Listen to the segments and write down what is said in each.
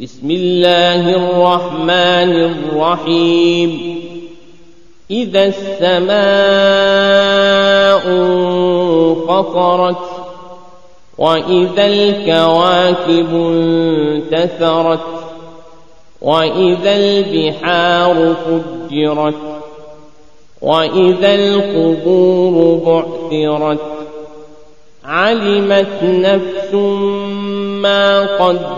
بسم الله الرحمن الرحيم. إذا السماء انفطرت وإذا الكواكب انتثرت وإذا البحار فجرت وإذا القبور بعثرت علمت نفس ما قدمت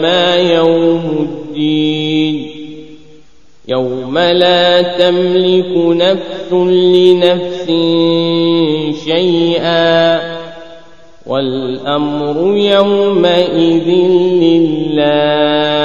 ما يوم الدين. يوم لا تملك نفس لنفس شيئا. والأمر يومئذ لله.